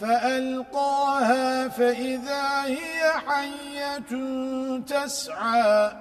فألقاها فإذا هي حية تسعى